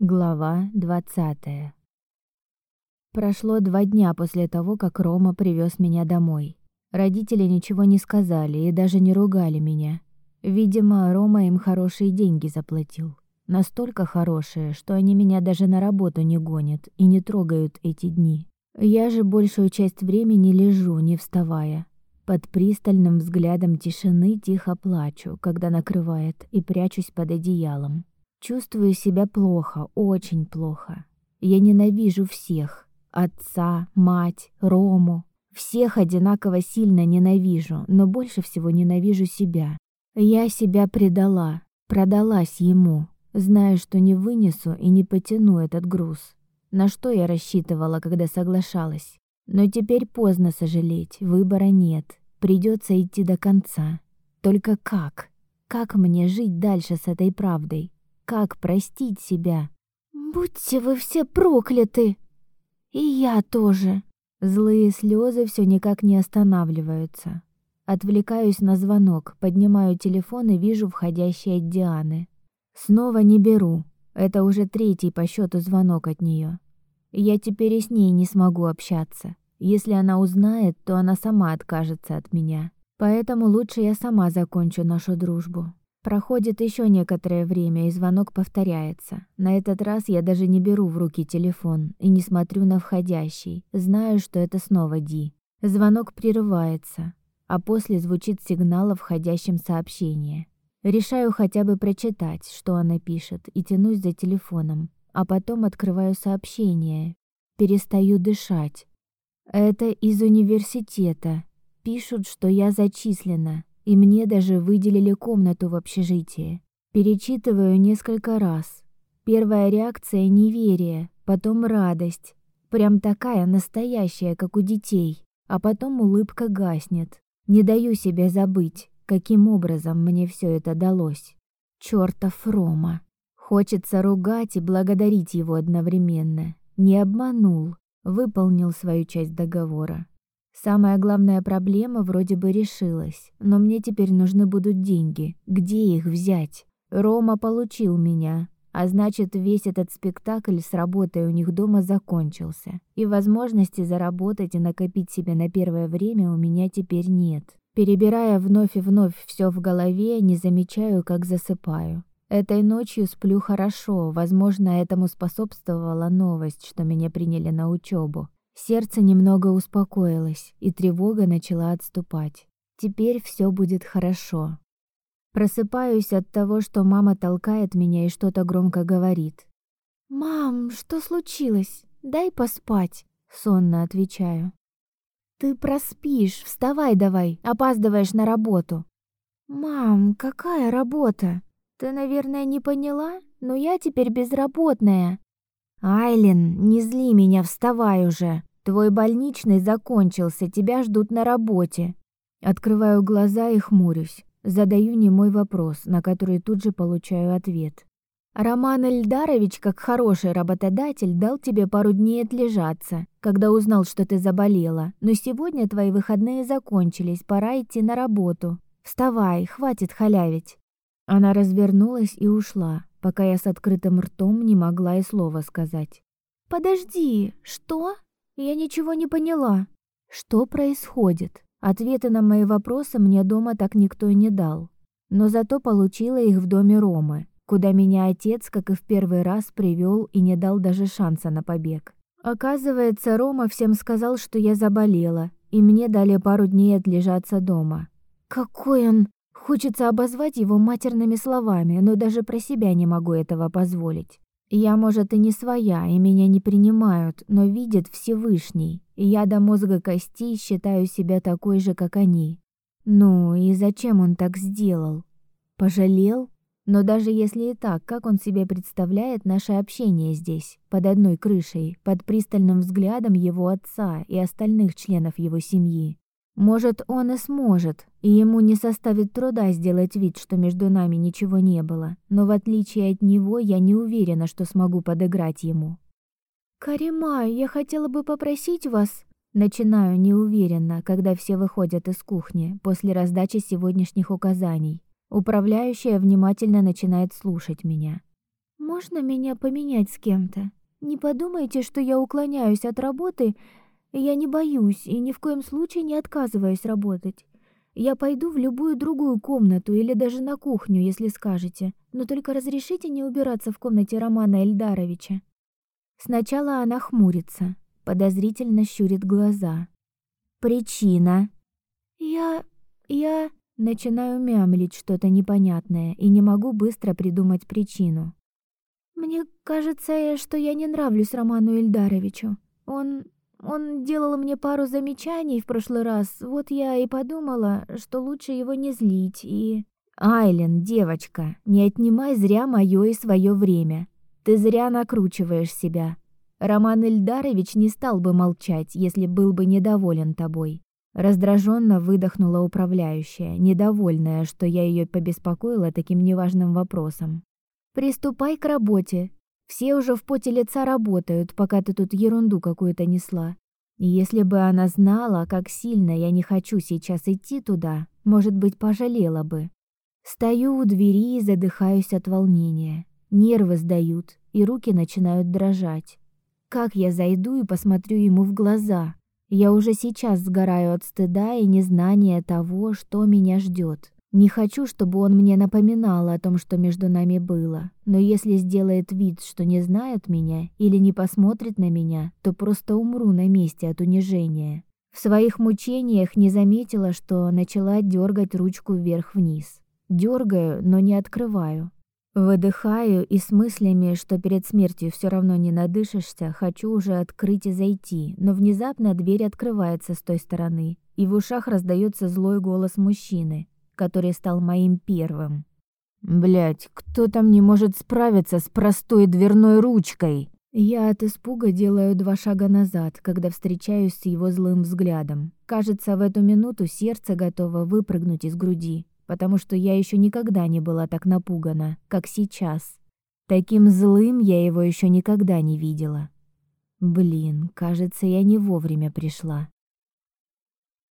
Глава 20. Прошло два дня после того, как Рома привез меня домой. Родители ничего не сказали и даже не ругали меня. Видимо, Рома им хорошие деньги заплатил. Настолько хорошие, что они меня даже на работу не гонят и не трогают эти дни. Я же большую часть времени лежу, не вставая. Под пристальным взглядом тишины тихо плачу, когда накрывает, и прячусь под одеялом. Чувствую себя плохо, очень плохо. Я ненавижу всех. Отца, мать, Рому. Всех одинаково сильно ненавижу, но больше всего ненавижу себя. Я себя предала, продалась ему, зная, что не вынесу и не потяну этот груз. На что я рассчитывала, когда соглашалась? Но теперь поздно сожалеть, выбора нет. Придется идти до конца. Только как? Как мне жить дальше с этой правдой? Как простить себя? Будьте вы все прокляты. И я тоже. Злые слезы все никак не останавливаются. Отвлекаюсь на звонок, поднимаю телефон и вижу входящий от Дианы. Снова не беру. Это уже третий по счету звонок от нее. Я теперь и с ней не смогу общаться. Если она узнает, то она сама откажется от меня. Поэтому лучше я сама закончу нашу дружбу. Проходит еще некоторое время, и звонок повторяется. На этот раз я даже не беру в руки телефон и не смотрю на входящий, знаю, что это снова Ди. Звонок прерывается, а после звучит сигнал о входящем сообщении. Решаю хотя бы прочитать, что она пишет, и тянусь за телефоном, а потом открываю сообщение. Перестаю дышать. Это из университета. Пишут, что я зачислена, и мне даже выделили комнату в общежитии. Перечитываю несколько раз. Первая реакция неверие, потом радость, прям такая настоящая, как у детей, а потом улыбка гаснет. Не даю себе забыть, каким образом мне все это далось. Чёртов Рома. Хочется ругать и благодарить его одновременно. Не обманул, выполнил свою часть договора. Самая главная проблема вроде бы решилась, но мне теперь нужны будут деньги. Где их взять? Рома получил меня, а значит, весь этот спектакль с работой у них дома закончился. И возможности заработать и накопить себе на первое время у меня теперь нет. Перебирая вновь и вновь все в голове, не замечаю, как засыпаю. Этой ночью сплю хорошо, возможно, этому способствовала новость, что меня приняли на учебу. Сердце немного успокоилось, и тревога начала отступать. Теперь все будет хорошо. Просыпаюсь от того, что мама толкает меня и что-то громко говорит. «Мам, что случилось? Дай поспать», — сонно отвечаю. «Ты проспишь, вставай давай, опаздываешь на работу». «Мам, какая работа? Ты, наверное, не поняла, но я теперь безработная». «Айлин, не зли меня, вставай уже. Твой больничный закончился, тебя ждут на работе». Открываю глаза и хмурюсь. Задаю немой вопрос, на который тут же получаю ответ. Роман Эльдарович, как хороший работодатель, дал тебе пару дней отлежаться, когда узнал, что ты заболела. Но сегодня твои выходные закончились, пора идти на работу. Вставай, хватит халявить. Она развернулась и ушла, пока я с открытым ртом не могла и слова сказать. «Подожди, что?» Я ничего не поняла. Что происходит? Ответы на мои вопросы мне дома так никто и не дал. Но зато получила их в доме Ромы, куда меня отец, как и в первый раз, привел и не дал даже шанса на побег. Оказывается, Рома всем сказал, что я заболела, и мне дали пару дней отлежаться дома. Какой он Хочется обозвать его матерными словами, но даже про себя не могу этого позволить. Я, может, и не своя, и меня не принимают, но видит Всевышний, и я до мозга костей считаю себя такой же, как они. Ну, и зачем он так сделал? Пожалел? Но даже если и так, как он себе представляет наше общение здесь, под одной крышей, под пристальным взглядом его отца и остальных членов его семьи? Может, он и сможет, и ему не составит труда сделать вид, что между нами ничего не было, но в отличие от него я не уверена, что смогу подыграть ему. «Карима, я хотела бы попросить вас...» Начинаю неуверенно, когда все выходят из кухни после раздачи сегодняшних указаний. Управляющая внимательно начинает слушать меня. можно меня поменять с кем-то? Не подумайте, что я уклоняюсь от работы. Я не боюсь и ни в коем случае не отказываюсь работать. Я пойду в любую другую комнату или даже на кухню, если скажете. Но только разрешите не убираться в комнате Романа Эльдаровича. Сначала она хмурится, подозрительно щурит глаза. Причина. Я я начинаю мямлить что-то непонятное и не могу быстро придумать причину. Мне кажется, что я не нравлюсь Роману Эльдаровичу. Он он делал мне пару замечаний в прошлый раз, вот я и подумала, что лучше его не злить и... Айлен, девочка, не отнимай зря моё и своё время. Ты зря накручиваешь себя. Роман Эльдарович не стал бы молчать, если был бы недоволен тобой. Раздраженно выдохнула управляющая, недовольная, что я её побеспокоила таким неважным вопросом. Приступай к работе, все уже в поте лица работают, пока ты тут ерунду какую-то несла. И если бы она знала, как сильно я не хочу сейчас идти туда, может быть, пожалела бы. Стою у двери и задыхаюсь от волнения. Нервы сдают, и руки начинают дрожать. Как я зайду и посмотрю ему в глаза? Я уже сейчас сгораю от стыда и незнания того, что меня ждет. Не хочу, чтобы он мне напоминал о том, что между нами было. Но если сделает вид, что не знает меня или не посмотрит на меня, то просто умру на месте от унижения. В своих мучениях не заметила, что начала дергать ручку вверх-вниз. Дергаю, но не открываю. Выдыхаю и с мыслями, что перед смертью все равно не надышишься, хочу уже открыть и зайти, но внезапно дверь открывается с той стороны, и в ушах раздается злой голос мужчины который стал моим первым. Блять, кто там не может справиться с простой дверной ручкой? Я от испуга делаю два шага назад, когда встречаюсь с его злым взглядом. Кажется, в эту минуту сердце готово выпрыгнуть из груди, потому что я еще никогда не была так напугана, как сейчас. Таким злым я его еще никогда не видела. Блин, кажется, я не вовремя пришла.